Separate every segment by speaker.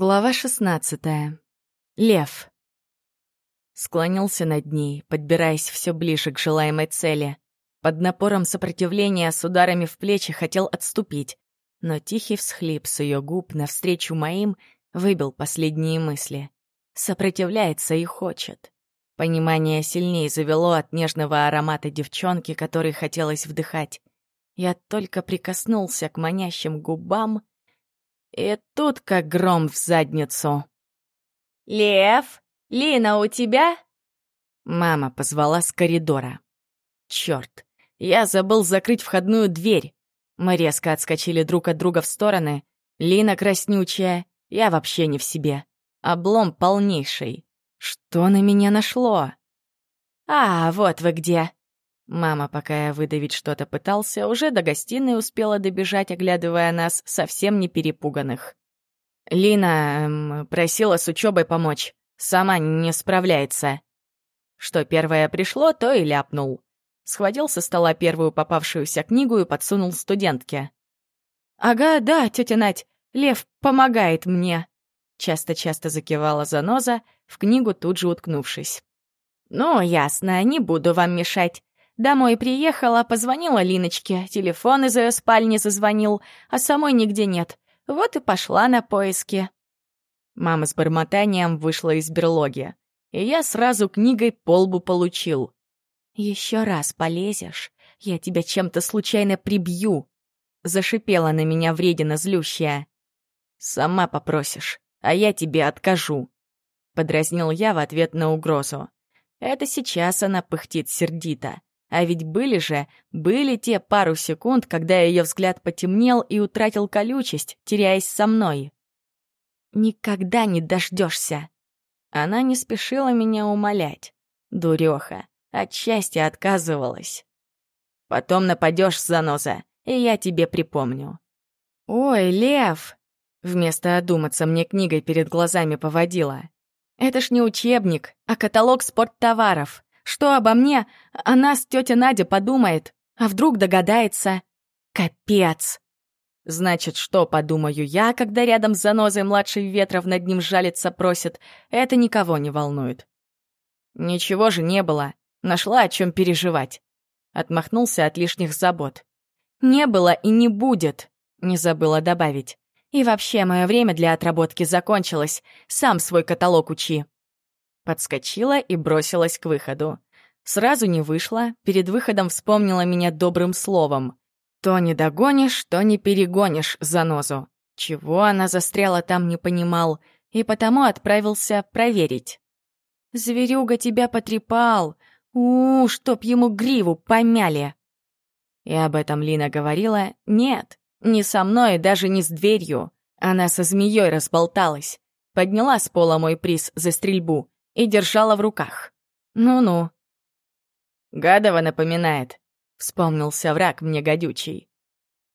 Speaker 1: Глава шестнадцатая. Лев. Склонился над ней, подбираясь все ближе к желаемой цели. Под напором сопротивления с ударами в плечи хотел отступить, но тихий всхлип с ее губ навстречу моим выбил последние мысли. Сопротивляется и хочет. Понимание сильнее завело от нежного аромата девчонки, который хотелось вдыхать. Я только прикоснулся к манящим губам — и тут как гром в задницу.
Speaker 2: «Лев, Лина у тебя?»
Speaker 1: Мама позвала с коридора. Черт, я забыл закрыть входную дверь. Мы резко отскочили друг от друга в стороны. Лина краснючая, я вообще не в себе. Облом полнейший. Что на меня нашло?
Speaker 2: «А, вот вы где!»
Speaker 1: Мама, пока я выдавить что-то пытался, уже до гостиной успела добежать, оглядывая нас, совсем не перепуганных. Лина эм, просила с учебой помочь. Сама не справляется. Что первое пришло, то и ляпнул. Схватил со стола первую попавшуюся книгу и подсунул студентке.
Speaker 2: «Ага, да, тетя Надь, Лев помогает мне», —
Speaker 1: часто-часто закивала заноза, в книгу тут же уткнувшись.
Speaker 2: «Ну, ясно, не буду вам мешать. Домой приехала, позвонила Линочке, телефон из ее спальни зазвонил, а самой нигде нет. Вот и пошла на поиски.
Speaker 1: Мама с бормотанием вышла из берлоги, и я сразу книгой по лбу получил.
Speaker 2: «Еще раз полезешь, я тебя чем-то случайно прибью», — зашипела на меня вредина злющая.
Speaker 1: «Сама попросишь, а я тебе откажу», — подразнил я в ответ на угрозу. Это сейчас она пыхтит сердито. А ведь были же, были те пару секунд, когда ее взгляд потемнел и утратил колючесть, теряясь со мной.
Speaker 2: «Никогда не дождешься.
Speaker 1: Она не спешила меня умолять. Дуреха. От счастья отказывалась. «Потом нападешь, заноза, и я тебе припомню». «Ой, лев!» Вместо одуматься мне книгой перед глазами поводила. «Это ж не учебник, а каталог спорттоваров. Что обо мне о нас тетя Надя подумает? А вдруг догадается? Капец! Значит, что подумаю я, когда рядом с занозой младший Ветров над ним жалиться просит, это никого не волнует. Ничего же не было. Нашла о чем переживать. Отмахнулся от лишних забот. Не было и не будет, не забыла добавить. И вообще, мое время для отработки закончилось. Сам свой каталог учи. Подскочила и бросилась к выходу. Сразу не вышла, перед выходом вспомнила меня добрым словом. То не догонишь, то не перегонишь занозу. Чего она застряла там, не понимал, и потому отправился проверить. «Зверюга тебя потрепал! у, -у чтоб ему гриву помяли!» И об этом Лина говорила «нет». Не со мной, даже не с дверью. Она со змеей разболталась. Подняла с пола мой приз за стрельбу и держала в руках. Ну-ну. Гадова напоминает. Вспомнился враг мне гадючий.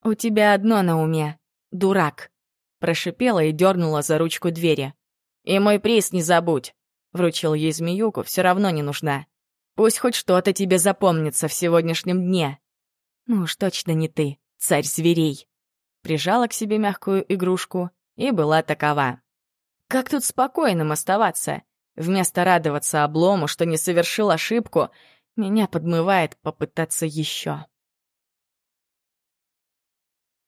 Speaker 1: «У тебя одно на уме. Дурак!» Прошипела и дернула за ручку двери. «И мой приз не забудь!» Вручил ей змеюку, все равно не нужна. «Пусть хоть что-то тебе запомнится в сегодняшнем дне!» «Ну уж точно не ты, царь зверей!» Прижала к себе мягкую игрушку и была такова. «Как тут спокойным оставаться?» Вместо радоваться облому, что не совершил ошибку, меня подмывает попытаться еще.